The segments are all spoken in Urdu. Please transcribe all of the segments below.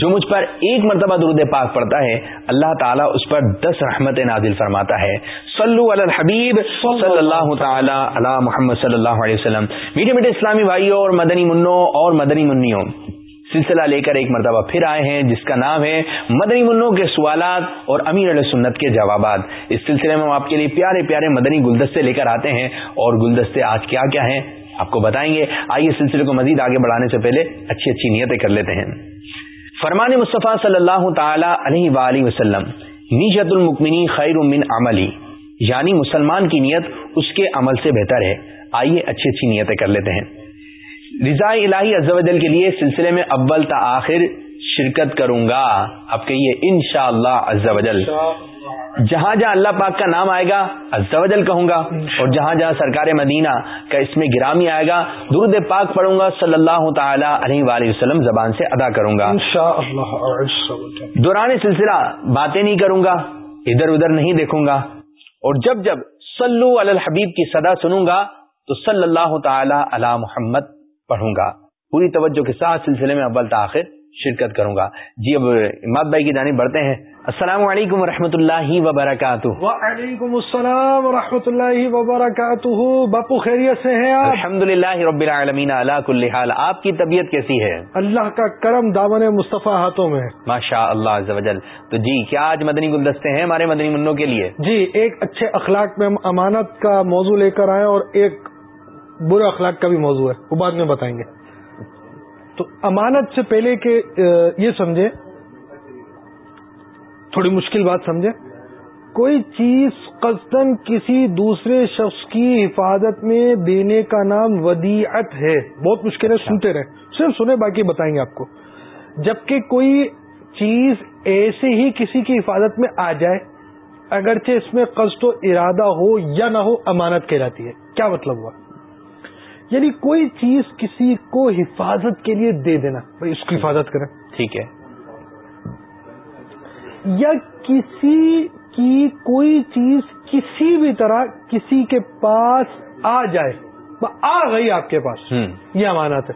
جو مجھ پر ایک مرتبہ درود پاک پڑتا ہے، اللہ تعالیٰ اس پر دس رحمت نازل فرماتا ہے۔ صلو علی الحبیب صلی اللہ تعالی علی محمد صلی اللہ علیہ وسلم۔ میٹھے میٹھے اسلامی بھائیوں اور مدنی منوں اور مدنی منیوں، سلسلہ لے کر ایک مرتبہ پھر آئے ہیں، جس کا نام ہے مدنی منوں کے سوالات اور امیر علیہ سنت کے جوابات۔ اس سلسلے میں ہم آپ کے لیے پیارے پیارے مدنی گلدستے لے کر آتے ہیں اور گلدستے آج کیا کیا ہیں، آپ کو بتائیں گے۔ آئیے سلسلے کو مزید آگے بڑھانے سے پہلے اچھی اچھی نیتیں کر لیتے ہیں۔ فرمان مصطفیٰ صلی اللہ تعالی علیہ وآلہ وسلم نیت المکمنی خیر من عملی یعنی مسلمان کی نیت اس کے عمل سے بہتر ہے۔ آئیے اچھی اچھی نیتیں کر لیتے ہیں۔ رضا الہی عز و جل کے لیے سلسلے میں اول تا آخر شرکت کروں گا۔ آپ کہیے انشاءاللہ عز و جل۔ جہاں جہاں اللہ پاک کا نام آئے گا ازل کہوں گا اور جہاں جہاں سرکار مدینہ کا اس میں گرامی آئے گا درود پاک پڑھوں گا صلی اللہ تعالی علیہ وآلہ وسلم زبان سے ادا کروں گا۔ دوران سلسلہ باتیں نہیں کروں گا ادھر ادھر نہیں دیکھوں گا۔ اور جب جب صلو علی الحبیب کی صدا سنوں گا تو صلی اللہ تعالی علی محمد پڑھوں گا۔ پوری توجہ کے ساتھ سلسلے میں اول تاخیر شرکت کروں گا۔ جی اب اماد بھائی کی جانب بڑھتے ہیں۔ السلام علیکم و اللہ وبرکاتہ۔ وعلیکم السلام و اللہ وبرکاتہ۔ باپو خیریت سے ہیں آپ؟ الحمد للہ رب العالمین کل حال۔ آپ کی طبیعت کیسی ہے؟ اللہ کا کرم دامن مصطفیٰ ہاتھوں میں۔ ماشاء اللہ تو جی کیا آج مدنی گلدستے ہیں ہمارے مدنی منوں کے لیے؟ جی ایک اچھے اخلاق میں ہم امانت کا موضوع لے کر آئے اور ایک برے اخلاق کا بھی موضوع ہے۔ وہ بعد میں بتائیں گے۔ تو امانت سے پہلے کہ یہ سمجھے، تھوڑی مشکل بات سمجھے، کوئی چیز قصدن کسی دوسرے شخص کی حفاظت میں دینے کا نام ودیعت ہے۔ بہت مشکل ہے، سنتے رہے صرف سنے باقی بتائیں گے آپ کو۔ جبکہ کوئی چیز ایسے ہی کسی کی حفاظت میں آ جائے، اگرچہ اس میں قصد و ارادہ ہو یا نہ ہو، امانت کہلاتی ہے۔ کیا مطلب ہوا؟ یعنی کوئی چیز کسی کو حفاظت کے لیے دے دینا بھائی اس کی حفاظت کریں۔ ٹھیک ہے۔ یا کسی کی کوئی چیز کسی بھی طرح کسی کے پاس آ جائے آ گئی آپ کے پاس۔ یہ امانت ہے۔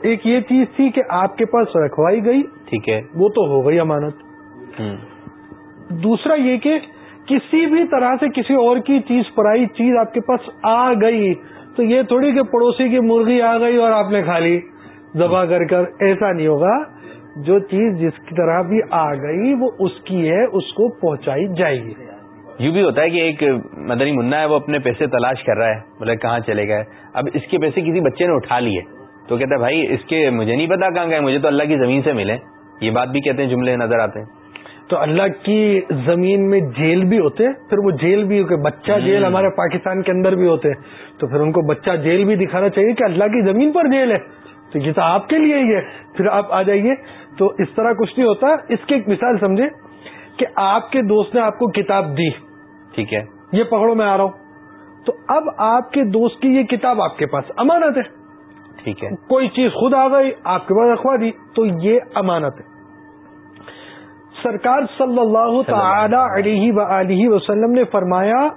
ایک یہ چیز تھی کہ آپ کے پاس رکھوائی گئی۔ ٹھیک ہے۔ وہ تو ہو گئی امانت۔ دوسرا یہ کہ کسی بھی طرح سے کسی اور کی چیز پرائی چیز آپ کے پاس آ گئی، تو یہ تھوڑی کہ پڑوسی کی مرغی آ گئی اور آپ نے کھا لی۔ دبا کر کر ایسا نہیں ہوگا۔ جو چیز جس کی طرح بھی آ گئی، وہ اس کی ہے، اس کو پہنچائی جائے گی۔ یوں بھی ہوتا ہے کہ ایک مدنی منا ہے، وہ اپنے پیسے تلاش کر رہا ہے، بولے کہاں چلے گئے۔ اب اس کے پیسے کسی بچے نے اٹھا لیے، تو کہتا ہے، بھائی، اس کے مجھے نہیں پتا کہاں گئے، مجھے تو اللہ کی زمین سے ملے۔ یہ بات بھی کہتے ہیں، جملے نظر آتے ہیں۔ تو اللہ کی زمین میں جیل بھی ہوتے پھر وہ جیل بھی بچہ جیل ہمارے پاکستان کے اندر بھی ہوتے۔ تو پھر ان کو بچہ جیل بھی دکھانا چاہیے کہ اللہ کی زمین پر جیل ہے۔ تو یہ تو آپ کے لیے ہی ہے۔ پھر آپ آ جائیے۔ تو اس طرح کچھ نہیں ہوتا۔ اس کی ایک مثال سمجھے کہ آپ کے دوست نے آپ کو کتاب دی۔ ٹھیک ہے۔ یہ پکڑو میں آ رہا ہوں۔ تو اب آپ کے دوست کی یہ کتاب آپ کے پاس امانت ہے۔ ٹھیک ہے۔ کوئی چیز خود آ گئی آپ کے پاس رکھوا دی تو یہ امانت ہے۔ سرکار صلی اللہ تعالی علیہ و وسلم نے فرمایا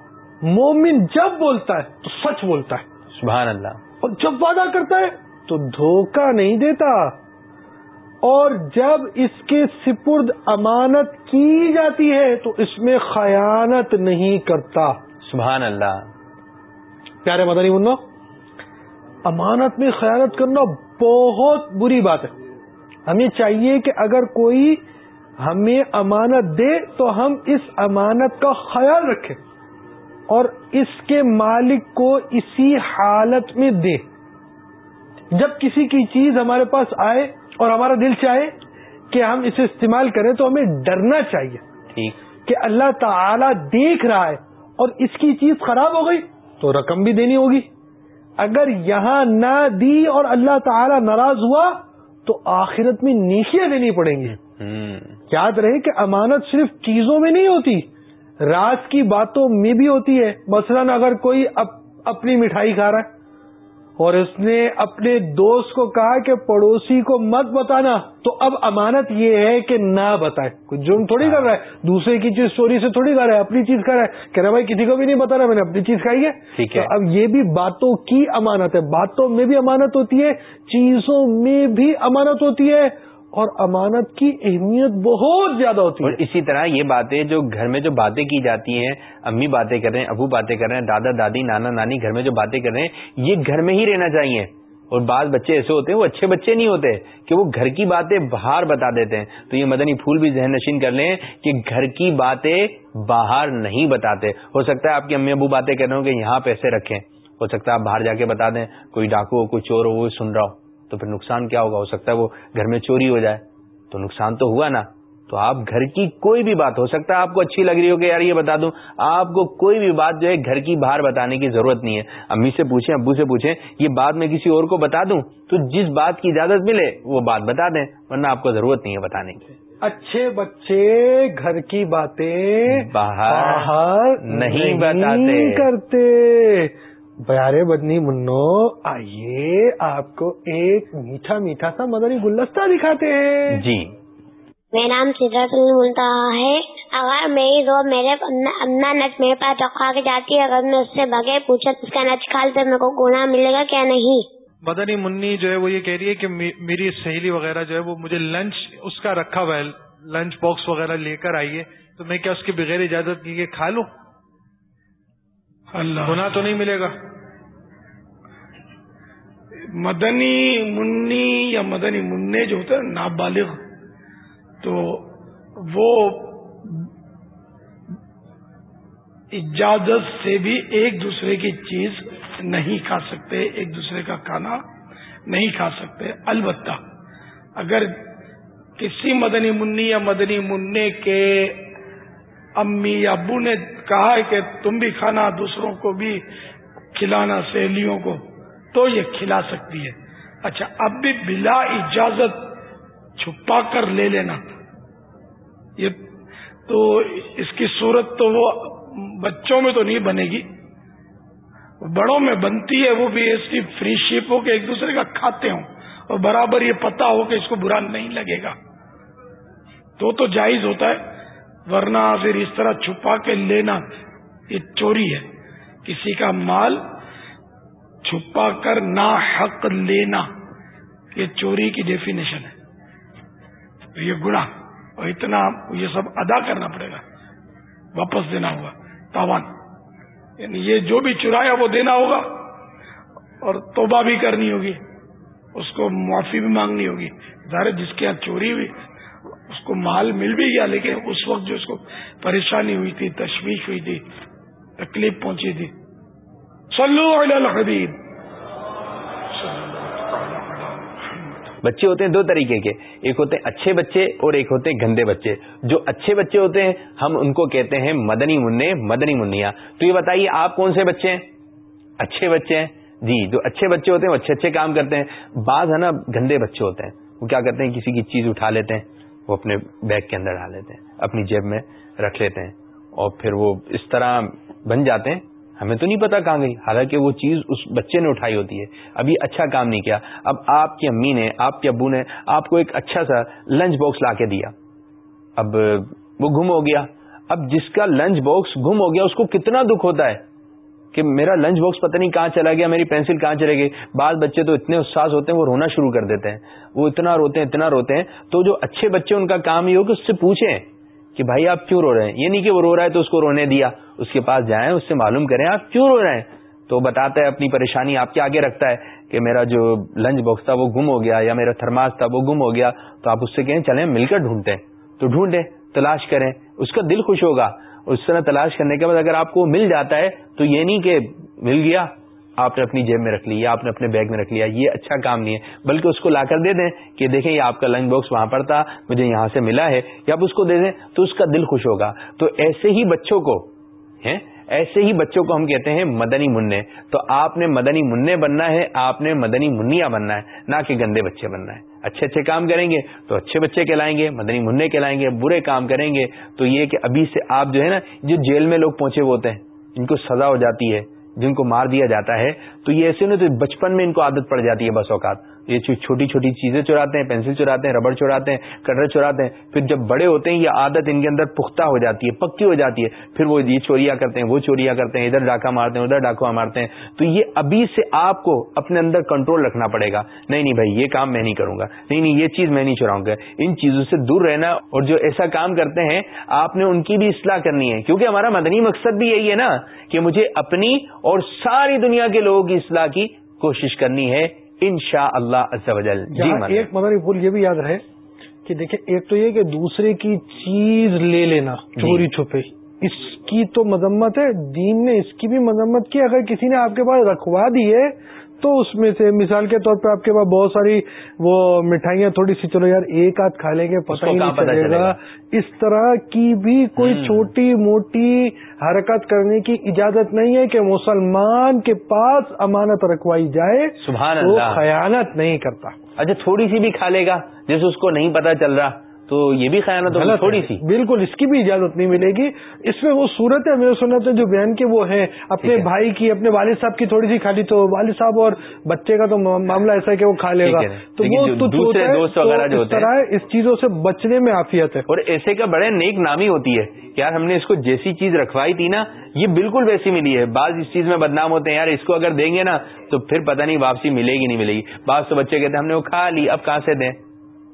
مومن جب بولتا ہے تو سچ بولتا ہے۔ سبحان اللہ۔ اور جب وعدہ کرتا ہے تو دھوکہ نہیں دیتا۔ اور جب اس کے سپرد امانت کی جاتی ہے تو اس میں خیانت نہیں کرتا۔ سبحان اللہ۔ پیارے مدنی منو امانت میں خیانت کرنا بہت بری بات ہے۔ ہمیں چاہیے کہ اگر کوئی ہمیں امانت دے تو ہم اس امانت کا خیال رکھیں اور اس کے مالک کو اسی حالت میں دیں۔ جب کسی کی چیز ہمارے پاس آئے اور ہمارا دل چاہے کہ ہم اسے استعمال کریں تو ہمیں ڈرنا چاہیے۔ کہ اللہ تعالی دیکھ رہا ہے اور اس کی چیز خراب ہو گئی تو رقم بھی دینی ہوگی۔ اگر یہاں نہ دی اور اللہ تعالی ناراض ہوا تو آخرت میں نیکیاں دینی پڑیں گی۔ یاد رہے کہ امانت صرف چیزوں میں نہیں ہوتی راز کی باتوں میں بھی ہوتی ہے۔ مثلاً اگر کوئی اپنی مٹھائی کھا رہا ہے اور اس نے اپنے دوست کو کہا کہ پڑوسی کو مت بتانا تو اب امانت یہ ہے کہ نہ بتائے۔ کوئی جرم تھوڑی کر رہا ہے دوسرے کی چیز چوری سے تھوڑی کر رہا ہے اپنی چیز کر رہا ہے کہہ رہا بھائی کسی کو بھی نہیں بتا رہا میں نے اپنی چیز کھائی ہے۔ اب یہ بھی باتوں کی امانت ہے۔ باتوں میں بھی امانت ہوتی ہے چیزوں میں بھی امانت ہوتی ہے۔ اور امانت کی اہمیت بہت زیادہ ہوتی ہے۔ اور اسی طرح یہ باتیں جو گھر میں جو باتیں کی جاتی ہیں امی باتیں کر رہے ہیں ابو باتیں کر رہے ہیں دادا دادی نانا نانی گھر میں جو باتیں کر رہے ہیں یہ گھر میں ہی رہنا چاہیے۔ اور بعض بچے ایسے ہوتے ہیں وہ اچھے بچے نہیں ہوتے کہ وہ گھر کی باتیں باہر بتا دیتے ہیں۔ تو یہ مدنی پھول بھی ذہن نشین کر لیں کہ گھر کی باتیں باہر نہیں بتاتے۔ ہو سکتا ہے آپ کی امی ابو باتیں کر رہے ہوں کہ یہاں پیسے رکھیں۔ ہو سکتا ہے آپ باہر جا کے بتا دیں کوئی ڈاکو ہو کوئی چور ہو وہ سن رہا ہو۔ تو پھر نقصان کیا ہوگا؟ ہو سکتا ہے وہ گھر میں چوری ہو جائے۔ تو نقصان تو ہوا نا۔ تو آپ گھر کی کوئی بھی بات ہو سکتا ہے آپ کو اچھی لگ رہی ہو کہ یار یہ بتا دوں آپ کو کوئی بھی بات جو ہے گھر کی باہر بتانے کی ضرورت نہیں ہے۔ امی سے پوچھیں ابو سے پوچھیں یہ بات میں کسی اور کو بتا دوں تو جس بات کی اجازت ملے وہ بات بتا دیں ورنہ آپ کو ضرورت نہیں ہے بتانے کی۔ اچھے بچے گھر کی باتیں باہر نہیں بتاتے۔ کرتے۔ پیارے بدنی منو آئیے آپ کو ایک میٹھا میٹھا سا مدنی گلدستہ دکھاتے ہیں۔ جی۔ میرا نام سدرت ملتا ہے۔ اگر میری دو میرے امنا نچ میرے پاس رکھا کے جاتی ہے اگر میں اس سے بغیر پوچھا اس کا نچ کھال تو میرے کو گنا ملے گا کیا نہیں؟ مدنی منی جو ہے وہ یہ کہہ رہی ہے کہ میری سہیلی وغیرہ جو ہے وہ مجھے لنچ اس کا رکھا ہوا ہے لنچ باکس وغیرہ لے کر آئیے۔ تو میں کیا اس کی بغیر اجازت کی کھا لوں؟ اللہ۔ گنا تو نہیں ملے گا۔ مدنی منی یا مدنی منع جو ہوتا ہے نابالغ، تو وہ اجازت سے بھی ایک دوسرے کی چیز نہیں کھا سکتے، ایک دوسرے کا کھانا نہیں کھا سکتے۔ البتہ اگر کسی مدنی منی یا مدنی منع کے امی یا ابو نے کہا ہے کہ تم بھی کھانا دوسروں کو بھی کھلانا سہیلیوں کو تو یہ کھلا سکتی ہے۔ اچھا اب بھی بلا اجازت چھپا کر لے لینا۔ یہ تو اس کی صورت تو وہ بچوں میں تو نہیں بنے گی۔ بڑوں میں بنتی ہے، وہ بھی ایسی فری شپ ہو کہ ایک دوسرے کا کھاتے ہوں۔ اور برابر یہ پتا ہو کہ اس کو برا نہیں لگے گا۔ تو تو جائز ہوتا ہے۔ ورنہ پھر اس طرح چھپا کے لینا یہ چوری ہے۔ کسی کا مال چھپا کر نا حق لینا، یہ چوری کی ڈیفینیشن ہے۔ یہ گنا اور اتنا یہ سب ادا کرنا پڑے گا۔ واپس دینا ہوگا، تاوان۔ یعنی یہ جو بھی چرایا وہ دینا ہوگا اور توبہ بھی کرنی ہوگی، اس کو معافی بھی مانگنی ہوگی۔ ظاہر جس کے یہاں چوری ہوئی اس کو مال مل بھی گیا، لیکن اس وقت جو اس کو پریشانی ہوئی تھی، تشویش ہوئی تھی، تکلیف پہنچی تھی۔ چلو الحبیب۔ بچے ہوتے ہیں دو طریقے کے۔ ایک ہوتے ہیں اچھے بچے اور ایک ہوتے ہیں گندے بچے۔ جو اچھے بچے ہوتے ہیں، ہم ان کو کہتے ہیں مدنی منع مدنی منیا۔ تو یہ بتائیے، آپ کون سے بچے ہیں؟ اچھے بچے ہیں۔ جی جو اچھے بچے ہوتے ہیں، وہ اچھے اچھے کام کرتے ہیں۔ بعض ہے نا، گندے بچے ہوتے ہیں۔ وہ کیا کرتے ہیں؟ کسی کی چیز اٹھا لیتے ہیں۔ وہ اپنے بیگ کے اندر ڈال لیتے ہیں، اپنی جیب میں رکھ لیتے ہیں اور پھر وہ اس طرح بن جاتے ہیں۔ ہمیں تو نہیں پتا کہاں گئی، حالانکہ وہ چیز اس بچے نے اٹھائی ہوتی ہے۔ ابھی اچھا کام نہیں کیا۔ اب آپ کی امی نے، آپ کے ابو نے آپ کو ایک اچھا سا لنچ باکس لا کے دیا۔ اب وہ گم ہو گیا۔ اب جس کا لنچ باکس گم ہو گیا، اس کو کتنا دکھ ہوتا ہے؟ کہ میرا لنچ باکس پتہ نہیں کہاں چلا گیا، میری پینسل کہاں چلے گئی۔ بعض بچے تو اتنے احساس ہوتے ہیں، وہ رونا شروع کر دیتے ہیں۔ وہ اتنا روتے ہیں، اتنا روتے ہیں۔ تو جو اچھے بچے ان کا کام یہ ہو کہ اس سے پوچھیں کہ بھائی آپ کیوں رو رہے ہیں؟ یہ نہیں کہ وہ رو رہا ہے تو اس کو رونے دیا، اس کے پاس جائیں، اس سے معلوم کریں آپ کیوں رو رہے ہیں۔ تو بتاتا ہے اپنی پریشانی، آپ کے آگے رکھتا ہے کہ میرا جو لنچ باکس تھا وہ گم ہو گیا یا میرا تھرماس تھا وہ گم ہو گیا۔ تو آپ اس سے کہیں چلیں مل کر ڈھونڈتے ہیں۔ تو ڈھونڈیں، تلاش کریں، اس کا دل خوش ہوگا۔ اس طرح تلاش کرنے کے بعد اگر آپ کو مل جاتا ہے تو یہ نہیں کہ مل گیا، آپ نے اپنی جیب میں رکھ لی یا آپ نے اپنے بیگ میں رکھ لیا، یہ اچھا کام نہیں ہے، بلکہ اس کو لا کر دے دیں کہ دیکھیں یہ آپ کا لنچ باکس وہاں پر تھا، مجھے یہاں سے ملا ہے، یا آپ اس کو دے دیں تو اس کا دل خوش ہوگا۔ تو ایسے ہی بچوں کو ایسے ہی بچوں کو ہم کہتے ہیں مدنی منع تو آپ نے مدنی منع بننا ہے، آپ نے مدنی منیا بننا ہے، نہ کہ گندے بچے بننا ہے۔ اچھے اچھے کام کریں گے تو اچھے بچے کہلائیں گے، مدنی منع کہلائیں گے، برے کام کریں گے۔ تو یہ کہ ابھی سے آپ جو ہے نا، جو جیل میں لوگ پہنچے ہوئے ہوتے ہیں، ان کو سزا ہو جاتی ہے، جن کو مار دیا جاتا ہے، تو یہ ایسے نا تو بچپن میں ان کو عادت پڑ جاتی ہے بس اوقات۔ یہ چھوٹی چھوٹی چیزیں چراتے ہیں، پینسل چراتے ہیں، ربڑ چراتے ہیں، کٹر چراتے ہیں، پھر جب بڑے ہوتے ہیں، یہ عادت ان کے اندر پختہ ہو جاتی ہے، پکی ہو جاتی ہے، پھر وہ یہ چوریاں کرتے ہیں، وہ چوریاں کرتے ہیں، ادھر ڈاکہ مارتے ہیں، ادھر ڈاکہ مارتے ہیں۔ تو یہ ابھی سے آپ کو اپنے اندر کنٹرول رکھنا پڑے گا۔ نہیں نہیں بھائی، یہ کام میں نہیں کروں گا۔ نہیں نہیں، یہ چیز میں نہیں چراؤں گا۔ ان چیزوں سے دور رہنا اور جو ایسا کام کرتے ہیں، آپ نے ان کی بھی اصلاح کرنی ہے۔ کیونکہ ہمارا مدنی مقصد بھی یہی ہے نا کہ مجھے اپنی اور ساری دنیا کے لوگوں کی اصلاح کی کوشش کرنی ہے۔ ان شاء اللہ جی ایک مدنی پھول یہ بھی یاد رہے کہ دیکھیں ایک تو یہ کہ دوسرے کی چیز لے لینا جی۔ چوری چھپے اس کی تو مذمت ہے دین نے اس کی بھی مذمت کی اگر کسی نے آپ کے پاس رکھوا دی ہے تو اس میں سے مثال کے طور پہ آپ کے پاس بہت ساری وہ مٹھائیاں تھوڑی سی چلو یار ایک آدھ کھا لیں گے پتہ ہی نہیں چلے گا؟ اس طرح کی بھی کوئی چھوٹی موٹی حرکت کرنے کی اجازت نہیں ہے کہ مسلمان کے پاس امانت رکھوائی جائے سبحان وہ خیانت نہیں کرتا۔ اچھا تھوڑی سی بھی کھا لے گا جیسے اس کو نہیں پتا چل رہا۔ تو یہ بھی خیانت ہوگی تھوڑی سی۔ بالکل اس کی بھی اجازت نہیں ملے گی۔ اس میں وہ صورت ہے میرے سنت جو بیان کے وہ ہیں۔ اپنے بھائی کی اپنے والد صاحب کی تھوڑی سی کھا لی تو والد صاحب اور بچے کا تو معاملہ ایسا ہے کہ وہ کھا لے گا۔ تو وہ دوسرے دوست وغیرہ جو طرح اس چیزوں سے بچنے میں عافیت ہے۔ اور ایسے کا بڑے نیک نامی ہوتی ہے۔ یار ہم نے اس کو جیسی چیز رکھوائی تھی نا یہ بالکل ویسی ملی ہے۔ بعض اس چیز میں بدنام ہوتے ہیں۔ یار اس کو اگر دیں گے نا تو پھر پتہ نہیں واپسی ملے گی نہیں ملے گی۔ بعض تو بچے کہتے ہیں ہم نے وہ کھا لی اب کہاں سے دیں؟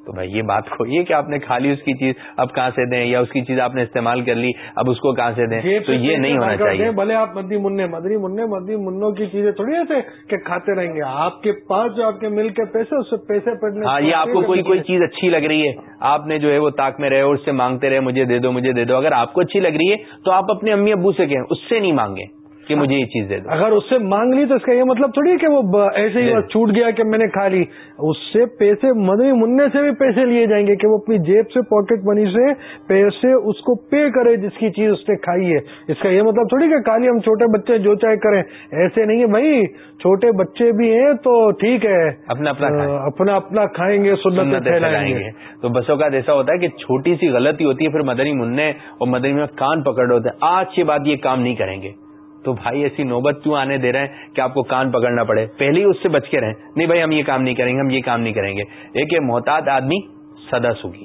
تو بھائی یہ بات کو یہ کہ آپ نے کھا لی اس کی چیز اب کہاں سے دیں یا اس کی چیز آپ نے استعمال کر لی اب اس کو کہاں سے دیں؟ تو یہ نہیں ہونا چاہیے۔ بھلے آپ مدی منع مدری منع مدی منوں کی چیزیں تھوڑی ایسے کہ کھاتے رہیں گے۔ آپ کے پاس جو آپ کے مل کے پیسے اس سے پیسے پڑنے ہاں یہ آپ کو کوئی کوئی چیز اچھی لگ رہی ہے۔ آپ نے جو ہے وہ تاک میں رہے اور اس سے مانگتے رہے مجھے دے دو مجھے دے دو۔ اگر آپ کو اچھی لگ رہی ہے تو آپ اپنے امی ابو سے کہیں اس سے نہیں مانگیں۔ کہ مجھے یہ چیز دے دو۔ اگر اس سے مانگ لی تو اس کا یہ مطلب تھوڑی کہ وہ ایسے ہی چھوٹ گیا کہ میں نے کھا لی۔ اس سے پیسے مدنی منع سے بھی پیسے لیے جائیں گے کہ وہ اپنی جیب سے پاکٹ منی سے پیسے اس کو پے کرے جس کی چیز اس نے کھائی ہے۔ اس کا یہ مطلب تھوڑی کہ کالی ہم چھوٹے بچے جو چاہے کریں۔ ایسے نہیں ہے بھائی چھوٹے بچے بھی ہیں تو ٹھیک ہے۔ اپنا اپنا اپنا اپنا کھائیں گے سنت پھیلائیں گے۔ تو بسوں کا ایسا ہوتا ہے کہ چھوٹی سی غلطی ہوتی ہے پھر مدنی منع اور مدنی میں کان پکڑ ہوتے ہیں۔ آج کے بعد یہ کام نہیں کریں گے۔ تو بھائی ایسی نوبت کیوں آنے دے رہے ہیں کہ آپ کو کان پکڑنا پڑے؟ پہلے ہی اس سے بچ کے رہیں۔ نہیں بھائی ہم یہ کام نہیں کریں گے ہم یہ کام نہیں کریں گے۔ ایک محتاط آدمی سدا سوگی۔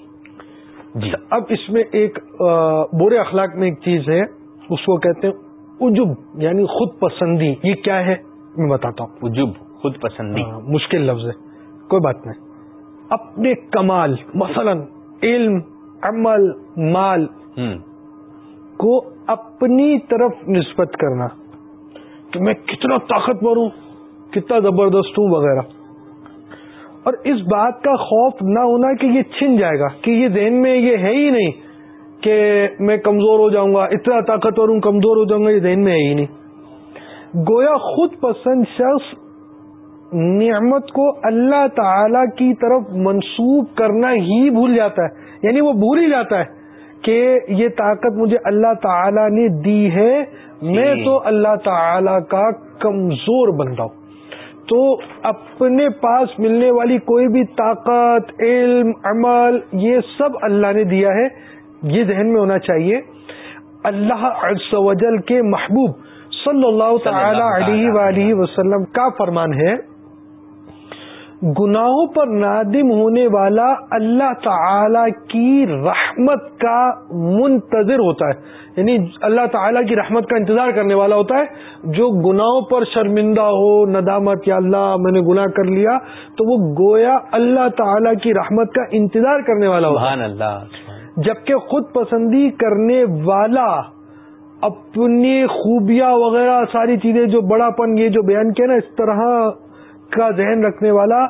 جی۔ اب اس میں ایک برے اخلاق میں ایک چیز ہے اس کو کہتے ہیں اجب یعنی خود پسندی۔ یہ کیا ہے؟ میں بتاتا ہوں۔ اجب خود پسندی۔ مشکل لفظ ہے۔ کوئی بات نہیں۔ اپنے کمال مثلا علم عمل مال۔ کو اپنی طرف نسبت کرنا کہ میں کتنا طاقتور ہوں، کتنا زبردست ہوں وغیرہ۔ اور اس بات کا خوف نہ ہونا کہ یہ چھن جائے گا، کہ یہ ذہن میں یہ ہے ہی نہیں کہ میں کمزور ہو جاؤں گا، اتنا طاقتور ہوں، کمزور ہو جاؤں گا، یہ ذہن میں ہے ہی نہیں۔ گویا خود پسند شخص نعمت کو اللہ تعالی کی طرف منسوب کرنا ہی بھول جاتا ہے یعنی وہ بھول ہی جاتا ہے۔ کہ یہ طاقت مجھے اللہ تعالی نے دی ہے میں جی۔ تو اللہ تعالی کا کمزور بن رہا ہوں۔ تو اپنے پاس ملنے والی کوئی بھی طاقت علم عمل یہ سب اللہ نے دیا ہے۔ یہ ذہن میں ہونا چاہیے۔ اللہ عز و جل کے محبوب صلی اللہ تعالی علیہ وآلہ وسلم کا فرمان ہے۔ گناہوں پر نادم ہونے والا اللہ تعالی کی رحمت کا منتظر ہوتا ہے۔ یعنی اللہ تعالی کی رحمت کا انتظار کرنے والا ہوتا ہے۔ جو گناہوں پر شرمندہ ہو ندامت یا اللہ میں نے گناہ کر لیا تو وہ گویا اللہ تعالی کی رحمت کا انتظار کرنے والا ہوتا ہے۔ اللہ جبکہ خود پسندی کرنے والا اپنی خوبیاں وغیرہ ساری چیزیں جو بڑا پن یہ جو بیان کیا نا اس طرح کا ذہن رکھنے والا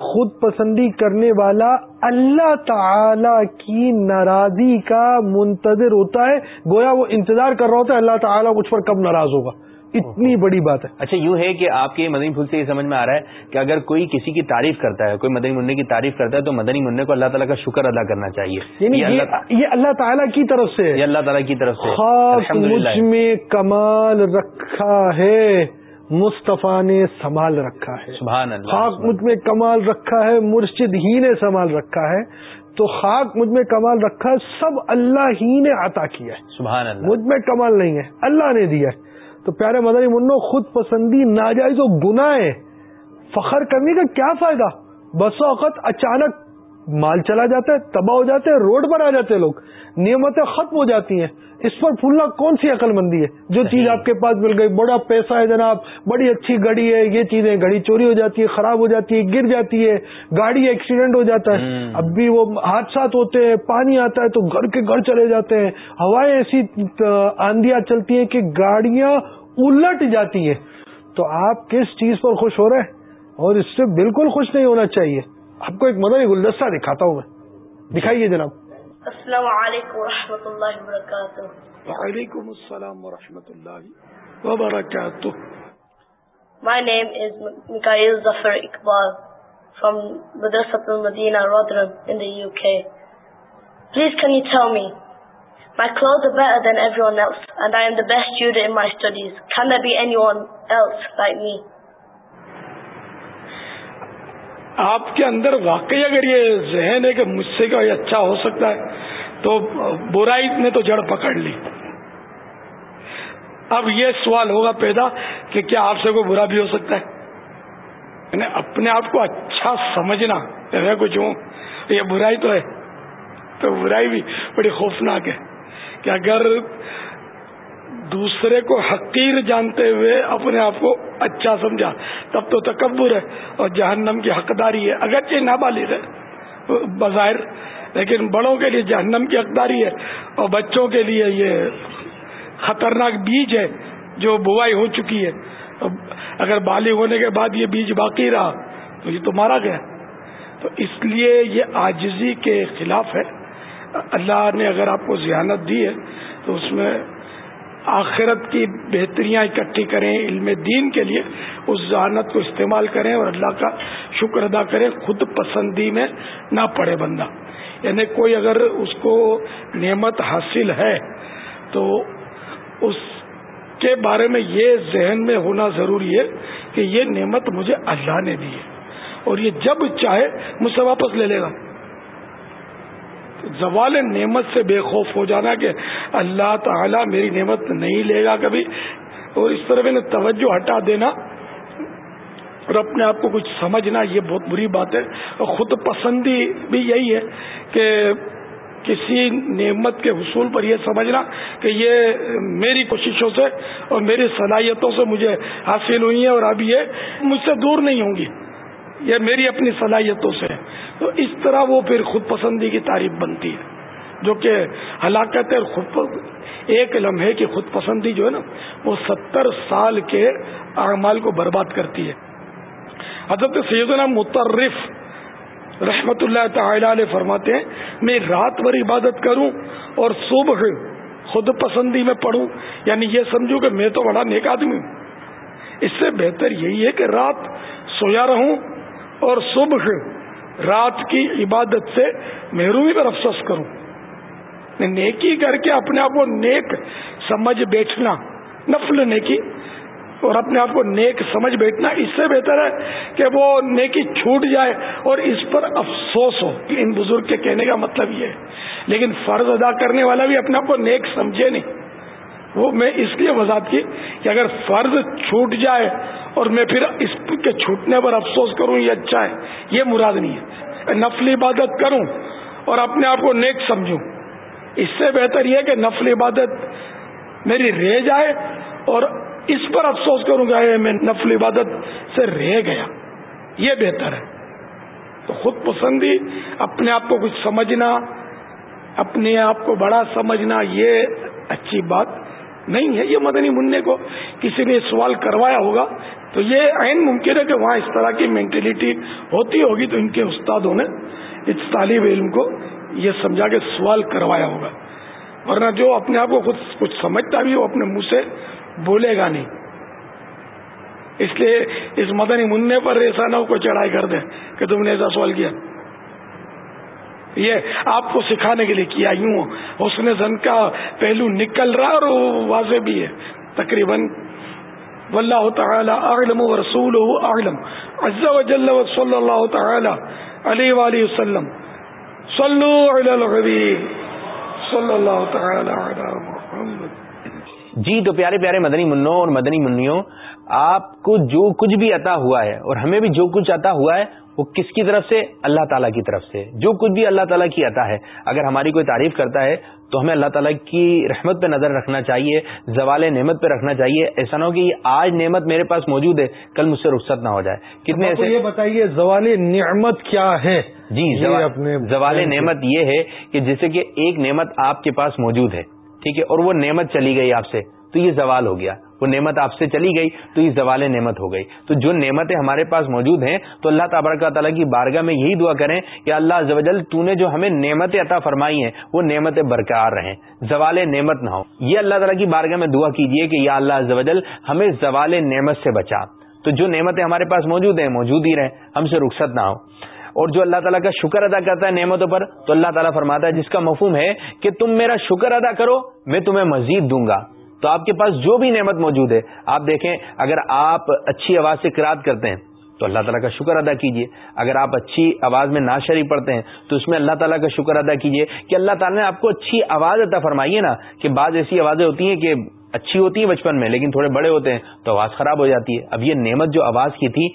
خود پسندی کرنے والا اللہ تعالی کی ناراضی کا منتظر ہوتا ہے۔ گویا وہ انتظار کر رہا ہوتا ہے اللہ تعالیٰ مجھ پر کب ناراض ہوگا؟ اتنی بڑی بات ہے۔ اچھا یوں ہے کہ آپ کے مدنی پھول سے یہ سمجھ میں آ رہا ہے کہ اگر کوئی کسی کی تعریف کرتا ہے کوئی مدنی منع کی تعریف کرتا ہے تو مدنی منع کو اللہ تعالیٰ کا شکر ادا کرنا چاہیے۔ یعنی یہ اللہ تعالیٰ کی طرف سے۔ یہ اللہ تعالیٰ کی طرف سے۔ مجھ میں کمال رکھا ہے۔ مصطفیٰ نے سنبھال رکھا ہے۔ سبحان اللہ خاک مجھ میں کمال رکھا ہے مرشد ہی نے سنبھال رکھا ہے۔ تو خاک مجھ میں کمال رکھا ہے سب اللہ ہی نے عطا کیا ہے۔ سبحان اللہ۔ مجھ میں کمال نہیں ہے اللہ نے دیا ہے۔ تو پیارے مدنی منو خود پسندی ناجائز و گناہ ہے۔ فخر کرنے کا کیا فائدہ؟ بس اوقات اچانک مال چلا جاتا ہے تباہ ہو جاتے ہیں روڈ پر آ جاتے ہیں لوگ۔ نعمتیں ختم ہو جاتی ہیں۔ اس پر پھولنا کون سی عقل مندی ہے؟ جو چیز آپ کے پاس مل گئی بڑا پیسہ ہے جناب بڑی اچھی گڑی ہے یہ چیزیں گڑی چوری ہو جاتی ہے خراب ہو جاتی ہے گر جاتی ہے گاڑی ایکسیڈنٹ ہو جاتا ہے۔ اب بھی وہ حادثات ہوتے ہیں پانی آتا ہے تو گھر کے گھر چلے جاتے ہیں۔ ہوائیں ایسی آندیاں چلتی ہیں کہ گاڑیاں الٹ جاتی ہیں۔ تو آپ کس چیز پر خوش ہو رہے ہیں؟ اور اس سے بالکل خوش نہیں ہونا چاہیے۔ آپ کو ایک مزہ السلام علیکم و رحمۃ اللہ وبرکاتہ۔ ظفر اقبال فروم بدر ست مدینہ روڈر پلیز می آپ کے اندر واقعی اگر یہ ذہن ہے کہ مجھ سے کوئی اچھا ہو سکتا ہے، تو برائی نے تو جڑ پکڑ لی۔ اب یہ سوال ہوگا پیدا کہ کیا آپ سے کوئی برا بھی ہو سکتا ہے؟ یعنی اپنے آپ کو اچھا سمجھنا، میں کچھ ہوں، یہ برائی تو ہے۔ تو برائی بھی بڑی خوفناک ہے کہ اگر دوسرے کو حقیر جانتے ہوئے اپنے آپ کو اچھا سمجھا۔ تب تو تکبر ہے اور جہنم کی حقداری ہے۔ اگرچہ نابالغ ہے، بظاہر، لیکن بڑوں کے لیے جہنم کی حقداری ہے اور بچوں کے لیے یہ خطرناک بیج ہے جو بوائی ہو چکی ہے۔ اگر بالغ ہونے کے بعد یہ بیج باقی رہا، تو یہ تو مارا گیا۔ تو اس لیے یہ آجزی کے خلاف ہے۔ اللہ نے اگر آپ کو ذہانت دی ہے، تو اس میں آخرت کی بہتریاں اکٹھی کریں علم دین کے لیے، اس ذہانت کو استعمال کریں اور اللہ کا شکر ادا کریں، خود پسندی میں نہ پڑے بندہ۔ یعنی کوئی اگر اس کو نعمت حاصل ہے، تو اس کے بارے میں یہ ذہن میں ہونا ضروری ہے کہ یہ نعمت مجھے اللہ نے دی ہے۔ اور یہ جب چاہے مجھ سے واپس لے لے گا۔ زوال نعمت سے بے خوف ہو جانا کہ اللہ تعالی میری نعمت نہیں لے گا کبھی۔ اور اس طرح میں توجہ ہٹا دینا اور اپنے آپ کو کچھ سمجھنا یہ بہت بری بات ہے۔ اور خود پسندی بھی یہی ہے کہ کسی نعمت کے حصول پر یہ سمجھنا کہ یہ میری کوششوں سے اور میری صلاحیتوں سے مجھے حاصل ہوئی ہیں اور اب یہ مجھ سے دور نہیں ہوں گی۔ یہ میری اپنی صلاحیتوں سے تو اس طرح وہ پھر خود پسندی کی تعریف بنتی ہے۔ جو کہ ہلاکت ہے خود ایک لمحے کی خود پسندی جو ہے نا، وہ ستر سال کے اعمال کو برباد کرتی ہے۔ حضرت سیدنا مترف رحمت اللہ تعالی علیہ فرماتے ہیں، میں رات بھر عبادت کروں اور صبح خود پسندی میں پڑھوں۔ یعنی یہ سمجھوں کہ میں تو بڑا نیک آدمی ہوں۔ اس سے بہتر یہی ہے کہ رات سویا رہوں اور صبح رات کی عبادت سے محرومی پر افسوس کروں۔ نیکی کر کے اپنے آپ کو نیک سمجھ بیٹھنا، نفل نیکی، اور اپنے آپ کو نیک سمجھ بیٹھنا، اس سے بہتر ہے کہ وہ نیکی چھوٹ جائے اور اس پر افسوس ہو ان بزرگ کے کہنے کا مطلب یہ ہے۔ لیکن فرض ادا کرنے والا بھی اپنے آپ کو نیک سمجھے نہیں۔ وہ میں اس لیے وضاحت کی کہ اگر فرض چھوٹ جائے اور میں پھر اس کے چھوٹنے پر افسوس کروں یہ اچھا ہے، یہ مراد نہیں ہے۔ نفل عبادت کروں اور اپنے آپ کو نیک سمجھوں۔ اس سے بہتر یہ کہ نفل عبادت میری رہ جائے اور اس پر افسوس کروں گا میں نفل عبادت سے رہ گیا۔ یہ بہتر ہے۔ تو خود پسندی، اپنے آپ کو کچھ سمجھنا، اپنے آپ کو بڑا سمجھنا، یہ اچھی بات۔ نہیں ہے یہ مدنی منع کو کسی نے سوال کروایا ہوگا، تو یہ عین ممکن ہے کہ وہاں اس طرح کی مینٹلٹی ہوتی ہوگی تو ان کے استادوں نے اس طالب علم کو یہ سمجھا کہ سوال کروایا ہوگا۔ ورنہ جو اپنے آپ کو خود کچھ سمجھتا بھی وہ اپنے منہ سے بولے گا نہیں۔ اس لیے اس مدنی منع پر ایسا نہ کوئی چڑھائی کر دے کہ تم نے ایسا سوال کیا۔ یہ آپ کو سکھانے کے لیے کیا یوں اس نے زن کا پہلو نکل رہا اور واضح بھی ہے۔ تقریباً واللہ تعالی اعلم ورسولہ اعلم۔ عز و جل و صلی اللہ تعالی علیہ وآلہ وسلم۔ صلو علی الغبیر صلی اللہ تعالی علی محمد۔ جی تو پیارے پیارے مدنی منوں اور مدنی منوں آپ کو جو کچھ بھی عطا ہوا ہے اور ہمیں بھی جو کچھ عطا ہوا ہے وہ کس کی طرف سے؟ اللہ تعالیٰ کی طرف سے۔ جو کچھ بھی اللہ تعالیٰ کی عطا ہے اگر ہماری کوئی تعریف کرتا ہے تو ہمیں اللہ تعالیٰ کی رحمت پہ نظر رکھنا چاہیے زوال نعمت پہ رکھنا چاہیے۔ ایسا نہ ہو کہ آج نعمت میرے پاس موجود ہے کل مجھ سے رخصت نہ ہو جائے۔ کتنے ایسے یہ بتائیے زوال نعمت کیا ہے؟ جی زوال نعمت یہ ہے کہ جیسے کہ ایک نعمت آپ کے پاس موجود ہے ٹھیک ہے اور وہ نعمت چلی گئی آپ سے۔ تو یہ زوال ہو گیا۔ وہ نعمت آپ سے چلی گئی تو یہ زوال نعمت ہو گئی۔ تو جو نعمتیں ہمارے پاس موجود ہیں تو اللہ تبارک تعالیٰ کی بارگاہ میں یہی دعا کریں کہ اللہ زوجل تو نے جو ہمیں نعمتیں عطا فرمائی ہیں، وہ نعمتیں برقرار رہیں۔ زوال نعمت نہ ہو۔ یہ اللہ تعالیٰ کی بارگاہ میں دعا کیجیے کہ یا اللہ زوجل ہمیں زوال نعمت سے بچا۔ تو جو نعمتیں ہمارے پاس موجود ہیں، موجود ہی رہیں۔ ہم سے رخصت نہ ہو۔ اور جو اللہ تعالیٰ کا شکر ادا کرتا ہے نعمتوں پر، تو اللہ تعالیٰ فرماتا ہے، جس کا مفہوم ہے کہ تم میرا شکر ادا کرو، میں تمہیں مزید دوں گا۔ تو آپ کے پاس جو بھی نعمت موجود ہے، آپ دیکھیں، اگر آپ اچھی آواز سے کراد کرتے ہیں، تو اللہ تعالیٰ کا شکر ادا کیجیے اگر آپ اچھی آواز میں ناشری پڑھتے ہیں، تو اس میں اللہ تعالیٰ کا شکر ادا کیجیے کہ اللہ تعالیٰ نے آپ کو اچھی آواز عطا فرمائیے نا، کہ بعض ایسی آوازیں ہوتی ہیں کہ اچھی ہوتی ہیں بچپن میں، لیکن تھوڑے بڑے ہوتے ہیں تو آواز خراب ہو جاتی ہے۔ اب یہ نعمت جو آواز کی تھی،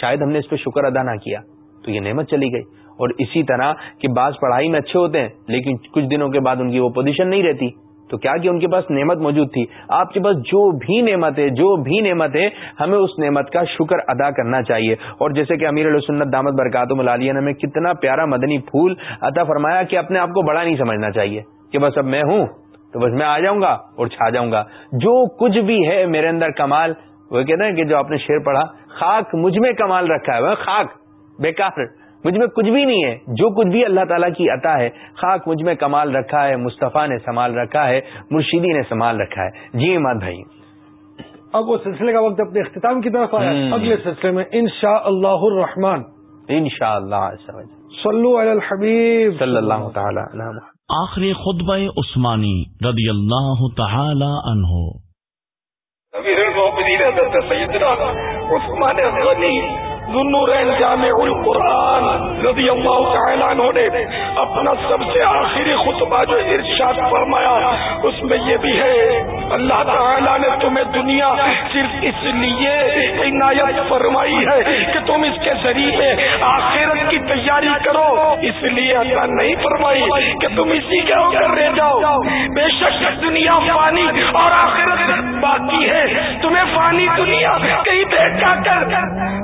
شاید ہم نے اس پہ شکر ادا نہ کیا۔ تو یہ نعمت چلی گئی۔ اور اسی طرح کہ بعض پڑھائی میں اچھے ہوتے ہیں، لیکن کچھ دنوں کے بعد ان کی وہ پوزیشن نہیں رہتی۔ تو کیا کہ ان کے پاس نعمت موجود تھی؟ آپ کے پاس جو بھی نعمت ہے، جو بھی نعمت ہے، ہمیں اس نعمت کا شکر ادا کرنا چاہیے۔ اور جیسے کہ امیر السنت دامت برکات ملالیہ نے ہمیں کتنا پیارا مدنی پھول عطا فرمایا کہ اپنے آپ کو بڑا نہیں سمجھنا چاہیے کہ بس اب میں ہوں، تو بس میں آ جاؤں گا اور چھا جاؤں گا۔ جو کچھ بھی ہے میرے اندر کمال، وہ کہتے ہیں کہ جو آپ نے شیر پڑھا، خاک مجھ میں کمال رکھا ہے وہ خاک بیکار مجھ میں کچھ بھی نہیں ہے۔ جو کچھ بھی اللہ تعالیٰ کی عطا ہے خاک مجھ میں کمال رکھا ہے مصطفیٰ نے سنبھال رکھا ہے مرشیدی نے سنبھال رکھا ہے۔ جی ماد بھائی۔ اب وہ سلسلے کا وقت اپنے اختتام کی طرف آیا۔ اگلے سلسلے میں ان شاء اللہ الرحمان ان شاء اللہ الحبیب۔ صلی اللہ تعالی آخری خطبہ عثمانی رضی اللہ تعالی عنہ۔ عثمان غنی۔ ذنورین جامع القرآن رضی اللہ تعالیٰ عنہ نے اپنا سب سے آخری خطبہ جو ارشاد فرمایا، اس میں یہ بھی ہے، اللہ تعالیٰ نے تمہیں دنیا صرف اس لیے عنایت فرمائی ہے کہ تم اس کے ذریعے آخرت کی تیاری کرو۔ اس لیے اللہ نہیں فرمائی کہ تم اسی کے ہو کر رہ جاؤ۔ بے شک دنیا فانی اور آخرت باقی ہے۔ تمہیں فانی دنیا کہیں بیٹھا کر۔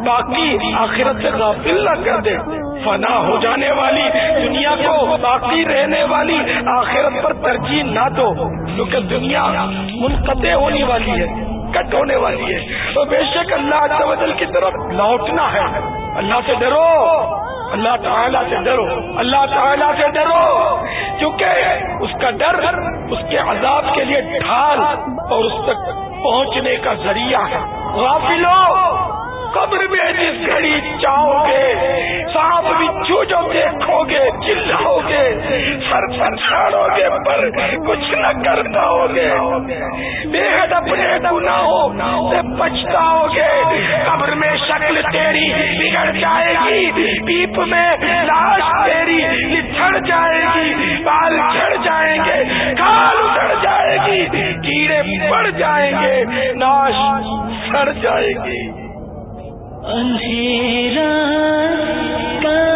باقی آخرت سے غافل نہ کر دے۔ فنا ہو جانے والی، دنیا کو باقی رہنے والی آخرت پر ترجیح نہ دو۔ کیونکہ دنیا منقطع ہونے والی ہے، کٹ ہونے والی ہے۔ تو بے شک اللہ کی طرف لوٹنا ہے۔ اللہ سے ڈرو۔ اللہ تعالیٰ سے ڈرو۔ اللہ تعالیٰ سے ڈرو۔ کیونکہ اس کا ڈر اس کے عذاب کے لیے ڈھال اور اس تک پہنچنے کا ذریعہ ہے۔ غافلو۔ قبر میں جس گھڑی چاہو گے، سانپ بچھو جو دیکھو گے، چلاؤ گے، سر سر چھاڑو گے، پر کچھ نہ کر پاؤ گے۔ بے حد اپنے گناہوں سے پچھتاؤ گے۔ قبر میں شکل تیری بگڑ جائے گی، پیپ میں لاش تیری لچھڑ جائے گی، بال جھڑ جائیں گے کال اڑ جائے گی، کیڑے پڑ جائیں گے، ناش سڑ جائے گی۔ اندھیرا کا